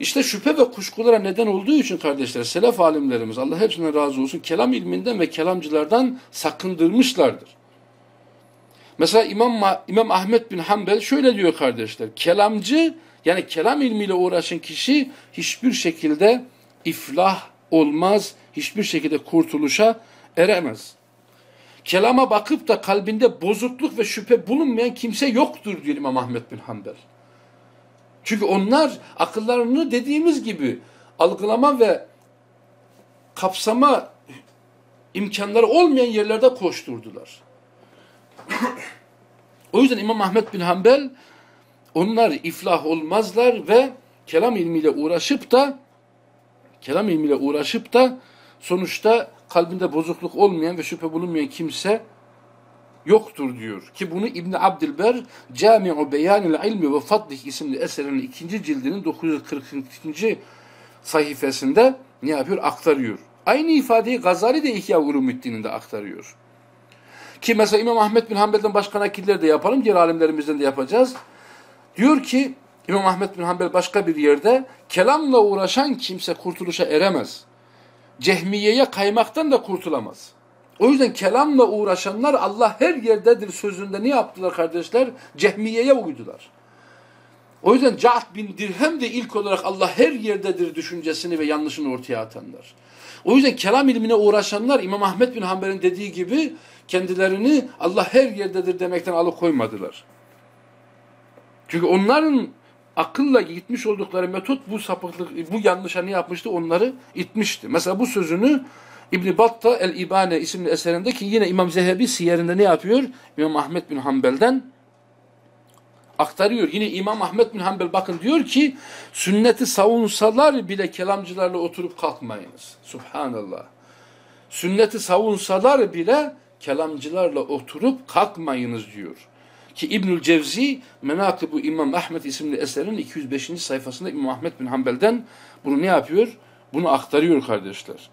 İşte şüphe ve kuşkulara neden olduğu için kardeşler, selef alimlerimiz, Allah hepsinden razı olsun, kelam ilminden ve kelamcılardan sakındırmışlardır. Mesela İmam, İmam Ahmet bin Hanbel şöyle diyor kardeşler, kelamcı, yani kelam ilmiyle uğraşan kişi hiçbir şekilde iflah olmaz, hiçbir şekilde kurtuluşa eremez. Kelama bakıp da kalbinde bozukluk ve şüphe bulunmayan kimse yoktur diyor İmam Ahmet bin Hanbel. Çünkü onlar akıllarını dediğimiz gibi algılama ve kapsama imkanları olmayan yerlerde koşturdular. o yüzden İmam Ahmet bin Hanbel onlar iflah olmazlar ve kelam ilmiyle uğraşıp da kelam ilmiyle uğraşıp da sonuçta kalbinde bozukluk olmayan ve şüphe bulunmayan kimse yoktur diyor. Ki bunu İbn Abdülber Cami'u Beyanil İlmi ve Fadlih isimli eserinin ikinci cildinin 942. sayfasında ne yapıyor? Aktarıyor. Aynı ifadeyi Gazali de İhya Ulumuddin'in de aktarıyor. Ki mesela İmam Ahmet bin Hanbel'den başka nakiller de yapalım, diğer alimlerimizden de yapacağız. Diyor ki İmam Ahmet bin Hanbel başka bir yerde kelamla uğraşan kimse kurtuluşa eremez. Cehmiyeye kaymaktan da kurtulamaz. O yüzden kelamla uğraşanlar Allah her yerdedir sözünde ne yaptılar kardeşler? Cehmiyeye uydular. O yüzden Ca'd bin Dirhem de ilk olarak Allah her yerdedir düşüncesini ve yanlışını ortaya atanlar. O yüzden kelam ilmine uğraşanlar İmam Ahmet bin Hanbel'in dediği gibi kendilerini Allah her yerdedir demekten alıkoymadılar. Çünkü onların akılla gitmiş oldukları metot bu sapıklık, bu yanlışa ne yapmıştı? Onları itmişti. Mesela bu sözünü İbn Batta El İbane isimli eserinde ki yine İmam Zehebi siyerinde ne yapıyor? İmam Ahmet bin Hanbel'den aktarıyor. Yine İmam Ahmet bin Hanbel bakın diyor ki sünneti savunsalar bile kelamcılarla oturup kalkmayınız. Subhanallah. Sünneti savunsalar bile kelamcılarla oturup kalkmayınız diyor. Ki İbnül Cevzi Menakıbu İmam Ahmet isimli eserin 205. sayfasında İmam Ahmet bin Hanbel'den bunu ne yapıyor? Bunu aktarıyor kardeşler.